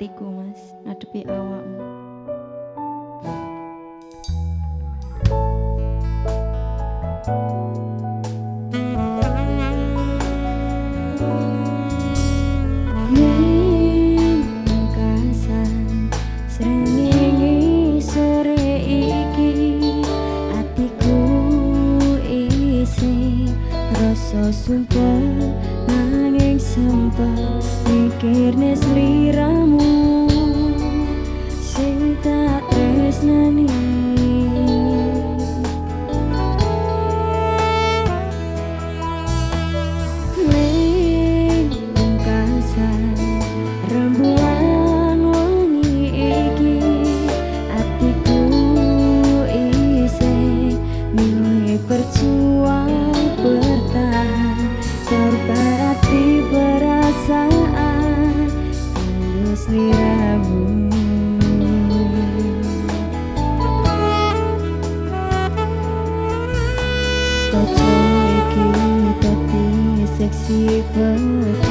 atiku mas. Ngadepi awakmu. Sumpah nanging sempat mikir sliramu Krishna Ni. dịp